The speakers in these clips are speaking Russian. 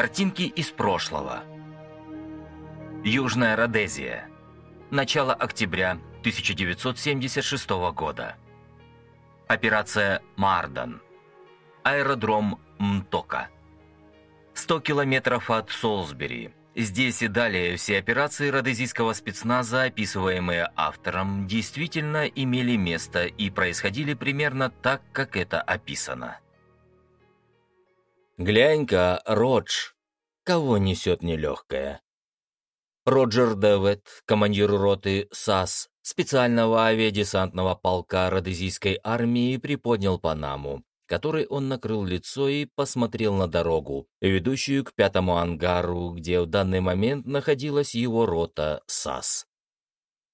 Картинки из прошлого. Южная Родезия. Начало октября 1976 года. Операция «Мардан». Аэродром Мтока. 100 километров от Солсбери. Здесь и далее все операции родезийского спецназа, описываемые автором, действительно имели место и происходили примерно так, как это описано. «Глянь-ка, Родж, кого несет нелегкое?» Роджер Дэвид, командир роты САС, специального авиадесантного полка родезийской армии, приподнял Панаму, которой он накрыл лицо и посмотрел на дорогу, ведущую к пятому ангару, где в данный момент находилась его рота САС.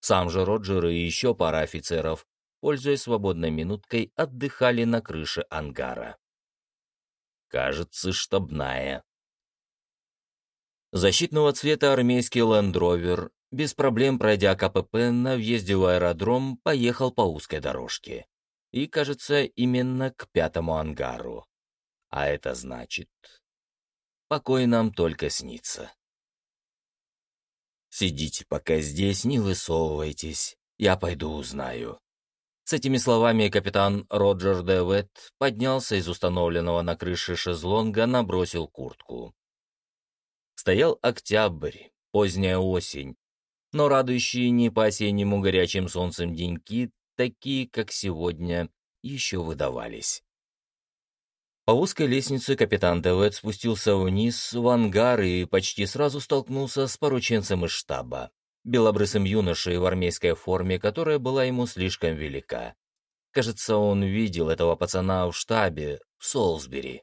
Сам же Роджер и еще пара офицеров, пользуясь свободной минуткой, отдыхали на крыше ангара. Кажется, штабная. Защитного цвета армейский лендровер, без проблем пройдя КПП на въезде в аэродром, поехал по узкой дорожке и, кажется, именно к пятому ангару. А это значит, покой нам только снится. Сидите пока здесь, не высовывайтесь, я пойду узнаю. С этими словами капитан Роджер Девет поднялся из установленного на крыше шезлонга, набросил куртку. Стоял октябрь, поздняя осень, но радующие не по-осеннему горячим солнцем деньки такие, как сегодня, еще выдавались. По узкой лестнице капитан Девет спустился вниз в ангар и почти сразу столкнулся с порученцем из штаба, белобрысым юношей в армейской форме, которая была ему слишком велика. Кажется, он видел этого пацана в штабе, в Солсбери.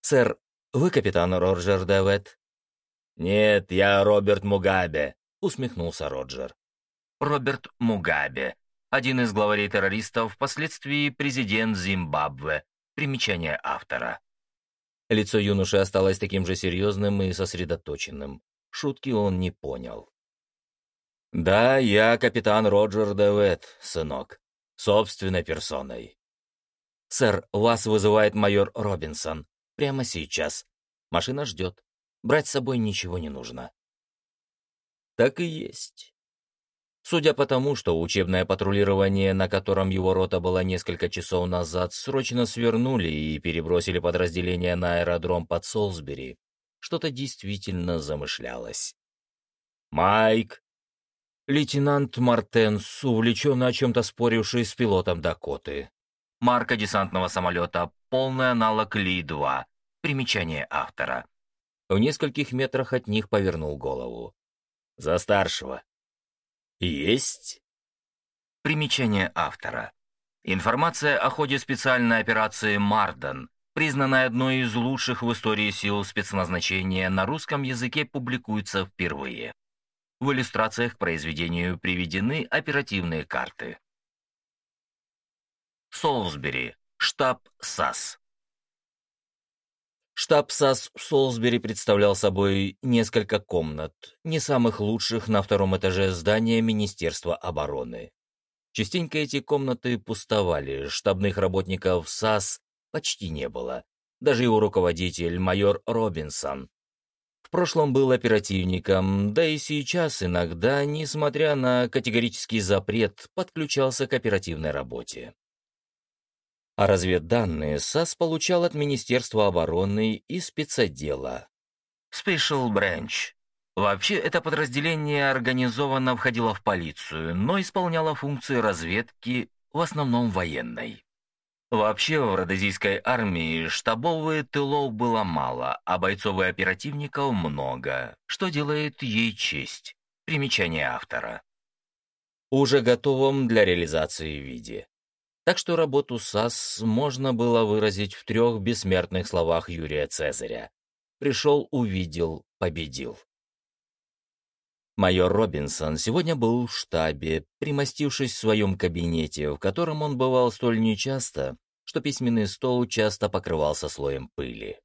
«Сэр, вы капитан Роджер Девет?» «Нет, я Роберт Мугабе», — усмехнулся Роджер. Роберт Мугабе, один из главарей террористов, впоследствии президент Зимбабве. Примечание автора. Лицо юноши осталось таким же серьезным и сосредоточенным. Шутки он не понял. «Да, я капитан Роджер Девет, сынок. Собственной персоной». «Сэр, вас вызывает майор Робинсон. Прямо сейчас. Машина ждет. Брать с собой ничего не нужно». Так и есть. Судя по тому, что учебное патрулирование, на котором его рота была несколько часов назад, срочно свернули и перебросили подразделение на аэродром под Солсбери, что-то действительно замышлялось. «Майк!» Лейтенант Мартенс, увлеченно о чем-то споривший с пилотом Дакоты. Марка десантного самолета, полный аналог Ли-2. Примечание автора. В нескольких метрах от них повернул голову. «За старшего!» Есть. Примечание автора. Информация о ходе специальной операции «Марден», признанная одной из лучших в истории сил спецназначения, на русском языке публикуется впервые. В иллюстрациях к произведению приведены оперативные карты. Солсбери. Штаб САС. Штаб САС в Солсбери представлял собой несколько комнат, не самых лучших на втором этаже здания Министерства обороны. Частенько эти комнаты пустовали, штабных работников САС почти не было. Даже его руководитель, майор Робинсон. Прошлом был оперативником, да и сейчас иногда, несмотря на категорический запрет, подключался к оперативной работе а разведданные САС получал от Министерства обороны и спецотдела. Special Branch. Вообще, это подразделение организованно входило в полицию, но исполняло функции разведки, в основном военной. Вообще, в родозийской армии штабовых тылов было мало, а бойцов и оперативников много, что делает ей честь. Примечание автора. Уже готовом для реализации виде. Так что работу САС можно было выразить в трех бессмертных словах Юрия Цезаря. Пришел, увидел, победил. Майор Робинсон сегодня был в штабе, примостившись в своем кабинете, в котором он бывал столь нечасто, что письменный стол часто покрывался слоем пыли.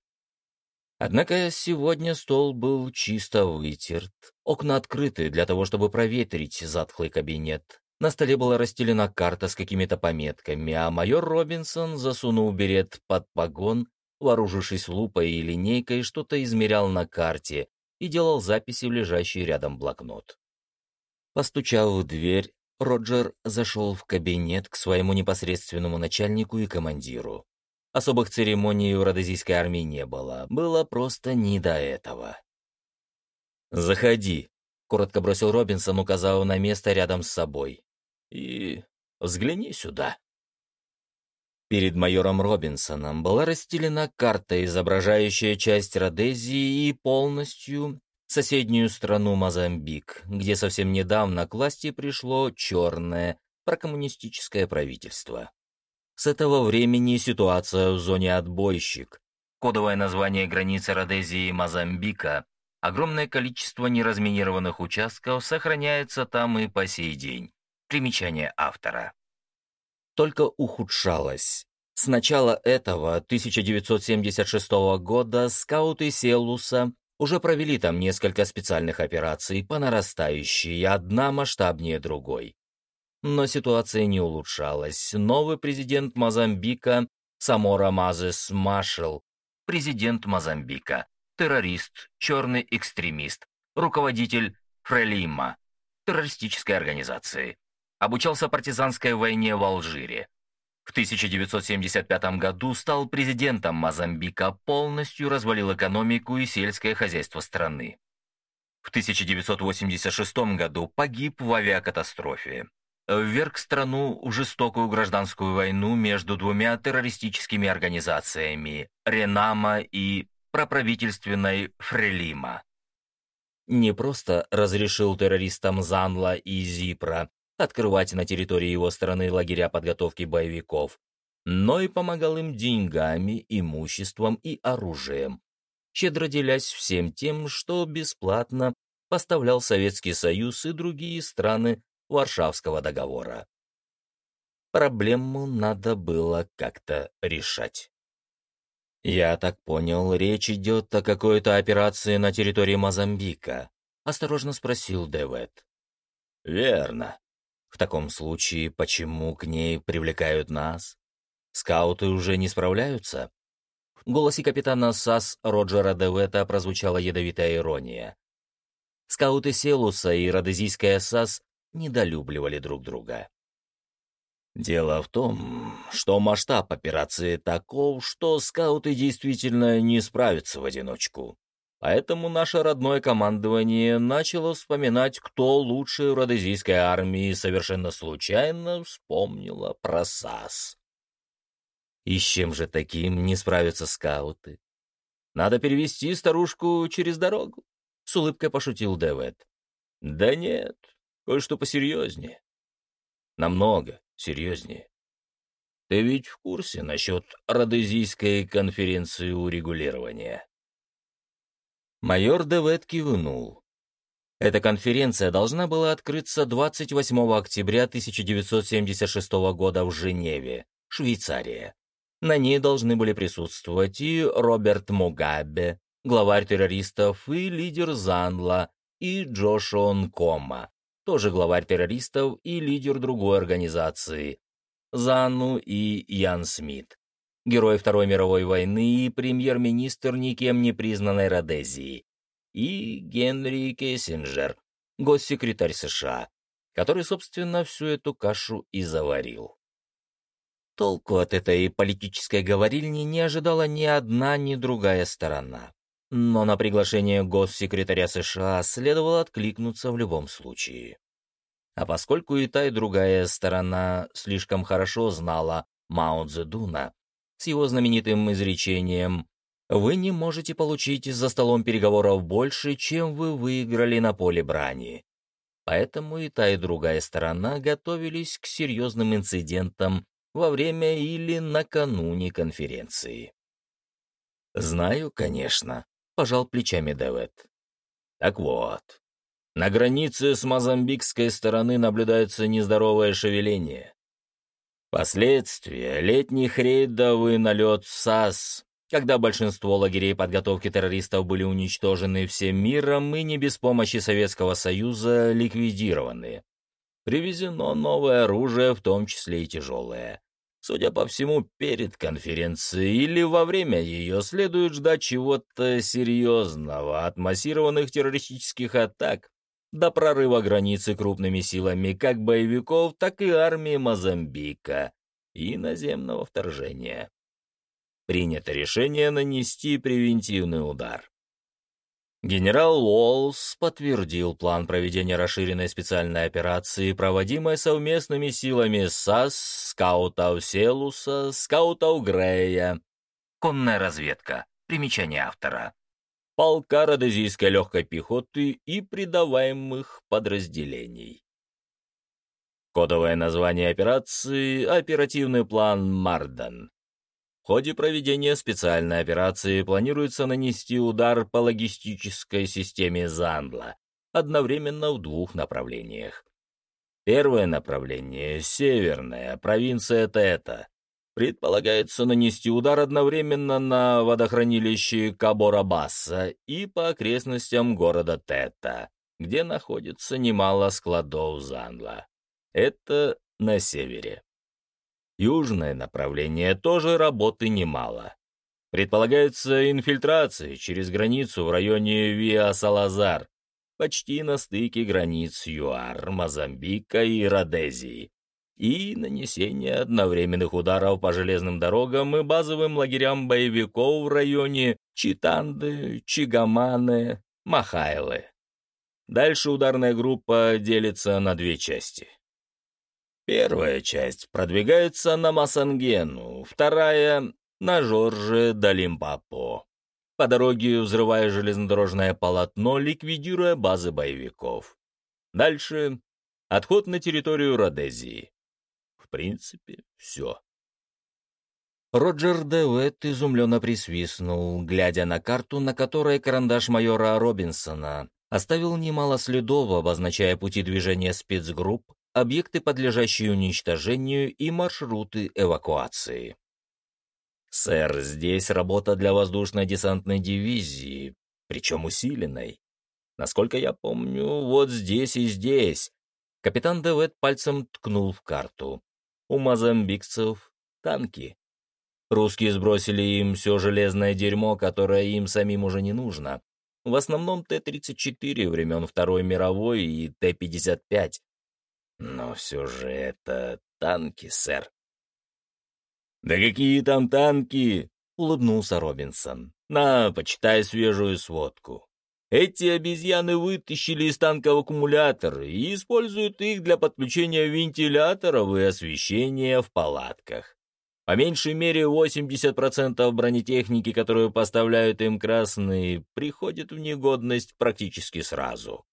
Однако сегодня стол был чисто вытерт, окна открыты для того, чтобы проветрить затхлый кабинет, на столе была расстелена карта с какими-то пометками, а майор Робинсон, засунув берет под погон, вооружившись лупой и линейкой, что-то измерял на карте и делал записи в лежащий рядом блокнот. Постучав в дверь, Роджер зашел в кабинет к своему непосредственному начальнику и командиру. Особых церемоний у родозийской армии не было, было просто не до этого. «Заходи», — коротко бросил Робинсон, указав на место рядом с собой. «И взгляни сюда». Перед майором Робинсоном была расстелена карта, изображающая часть Родезии и полностью соседнюю страну Мозамбик, где совсем недавно к власти пришло черное прокоммунистическое правительство. С этого времени ситуация в зоне «Отбойщик», кодовое название границы Родезии и Мозамбика, огромное количество неразминированных участков сохраняется там и по сей день. Примечание автора. Только ухудшалось. С начала этого 1976 года скауты Селуса уже провели там несколько специальных операций по нарастающей, одна масштабнее другой. Но ситуация не улучшалась. Новый президент Мозамбика Самора Мазес Машел, президент Мозамбика, террорист, черный экстремист, руководитель Фрелима, террористической организации. Обучался партизанской войне в Алжире. В 1975 году стал президентом Мозамбика, полностью развалил экономику и сельское хозяйство страны. В 1986 году погиб в авиакатастрофе. Вверг страну в жестокую гражданскую войну между двумя террористическими организациями Ренама и проправительственной Фрелима. Не просто разрешил террористам Занла и Зипра открывать на территории его страны лагеря подготовки боевиков, но и помогал им деньгами, имуществом и оружием, щедро делясь всем тем, что бесплатно поставлял Советский Союз и другие страны Варшавского договора. Проблему надо было как-то решать. «Я так понял, речь идет о какой-то операции на территории Мозамбика», — осторожно спросил Девет. «Верно. В таком случае, почему к ней привлекают нас? Скауты уже не справляются? В голосе капитана САС Роджера Девета прозвучала ядовитая ирония. Скауты Селуса и Родезийская САС недолюбливали друг друга. Дело в том, что масштаб операции таков, что скауты действительно не справятся в одиночку. Поэтому наше родное командование начало вспоминать, кто лучше родезийской армии, совершенно случайно вспомнило про САС. И с чем же таким не справятся скауты? Надо перевести старушку через дорогу, — с улыбкой пошутил Дэвид. Да нет, кое-что посерьезнее. Намного серьезнее. Ты ведь в курсе насчет родезийской конференции урегулирования? Майор Девет кивнул. Эта конференция должна была открыться 28 октября 1976 года в Женеве, Швейцария. На ней должны были присутствовать и Роберт Мугабе, главарь террористов, и лидер Занла, и Джошуан Кома, тоже главарь террористов и лидер другой организации, Зану и Ян Смит герой Второй мировой войны и премьер-министр никем не признанной Родезии, и Генри Кессинджер, госсекретарь США, который, собственно, всю эту кашу и заварил. Толку от этой политической говорильни не ожидала ни одна, ни другая сторона. Но на приглашение госсекретаря США следовало откликнуться в любом случае. А поскольку и та, и другая сторона слишком хорошо знала Мао Цзэдуна, с его знаменитым изречением «Вы не можете получить за столом переговоров больше, чем вы выиграли на поле брани». Поэтому и та, и другая сторона готовились к серьезным инцидентам во время или накануне конференции. «Знаю, конечно», — пожал плечами Дэвид. «Так вот, на границе с мозамбикской стороны наблюдается нездоровое шевеление. Последствия — летних рейдов налет САС, когда большинство лагерей подготовки террористов были уничтожены всем миром и не без помощи Советского Союза ликвидированы. Привезено новое оружие, в том числе и тяжелое. Судя по всему, перед конференцией или во время ее следует ждать чего-то серьезного от массированных террористических атак до прорыва границы крупными силами как боевиков, так и армии Мозамбика и наземного вторжения. Принято решение нанести превентивный удар. Генерал Уоллс подтвердил план проведения расширенной специальной операции, проводимой совместными силами САС, скаутов Селуса, скаутов Грея. Конная разведка. Примечание автора. Полка родезийской легкой пехоты и придаваемых подразделений. Кодовое название операции — оперативный план «Мардан» ходе проведения специальной операции планируется нанести удар по логистической системе Зандла одновременно в двух направлениях. Первое направление — северная, провинция Тета. Предполагается нанести удар одновременно на водохранилище Кабора-Басса и по окрестностям города Тета, где находится немало складов Зандла. Это на севере. Южное направление тоже работы немало. Предполагается инфильтрация через границу в районе Виа-Салазар, почти на стыке границ ЮАР, Мозамбика и Родезии, и нанесение одновременных ударов по железным дорогам и базовым лагерям боевиков в районе Читанды, Чигаманы, Махайлы. Дальше ударная группа делится на две части. Первая часть продвигается на Масангену, вторая — на Жорже Далимпапо. По дороге взрывая железнодорожное полотно, ликвидируя базы боевиков. Дальше — отход на территорию Родезии. В принципе, все. Роджер Девет изумленно присвистнул, глядя на карту, на которой карандаш майора Робинсона оставил немало следов, обозначая пути движения спецгрупп, объекты, подлежащие уничтожению, и маршруты эвакуации. «Сэр, здесь работа для воздушно-десантной дивизии, причем усиленной. Насколько я помню, вот здесь и здесь». Капитан Девет пальцем ткнул в карту. «У мозамбикцев танки. Русские сбросили им все железное дерьмо, которое им самим уже не нужно. В основном Т-34 времен Второй мировой и Т-55. Но все же это танки, сэр. «Да какие там танки?» — улыбнулся Робинсон. «На, почитай свежую сводку. Эти обезьяны вытащили из танков аккумуляторы и используют их для подключения вентиляторов и освещения в палатках. По меньшей мере 80% бронетехники, которую поставляют им красные, приходит в негодность практически сразу.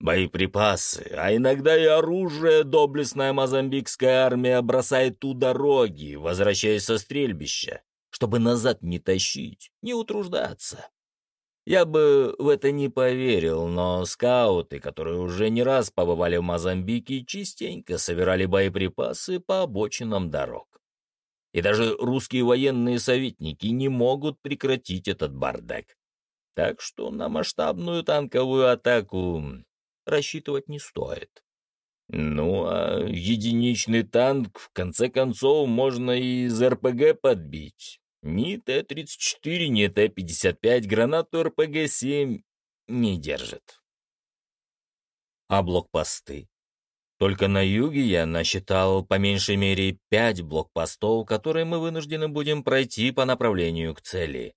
Боеприпасы, а иногда и оружие доблестная мозамбикская армия бросает у дороги, возвращаясь со стрельбища, чтобы назад не тащить, не утруждаться. Я бы в это не поверил, но скауты, которые уже не раз побывали в Мозамбике, частенько собирали боеприпасы по обочинам дорог. И даже русские военные советники не могут прекратить этот бардак. Так что на масштабную танковую атаку рассчитывать не стоит. Ну, а единичный танк, в конце концов, можно и из РПГ подбить. Ни Т-34, ни Т-55 гранату РПГ-7 не держит. А блокпосты? Только на юге я насчитал по меньшей мере пять блокпостов, которые мы вынуждены будем пройти по направлению к цели.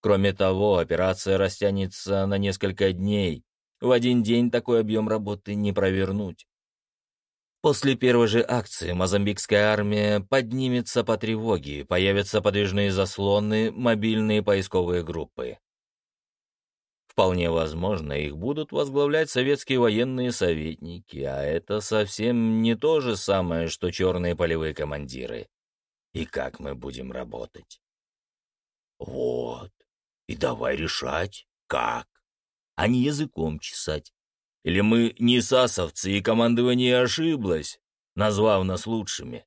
Кроме того, операция растянется на несколько дней, в один день такой объем работы не провернуть. После первой же акции мозамбикская армия поднимется по тревоге, появятся подвижные заслоны, мобильные поисковые группы. Вполне возможно, их будут возглавлять советские военные советники, а это совсем не то же самое, что черные полевые командиры. И как мы будем работать? Вот. И давай решать, как а не языком чесать. Или мы не сасовцы, и командование ошиблось, назвав нас лучшими.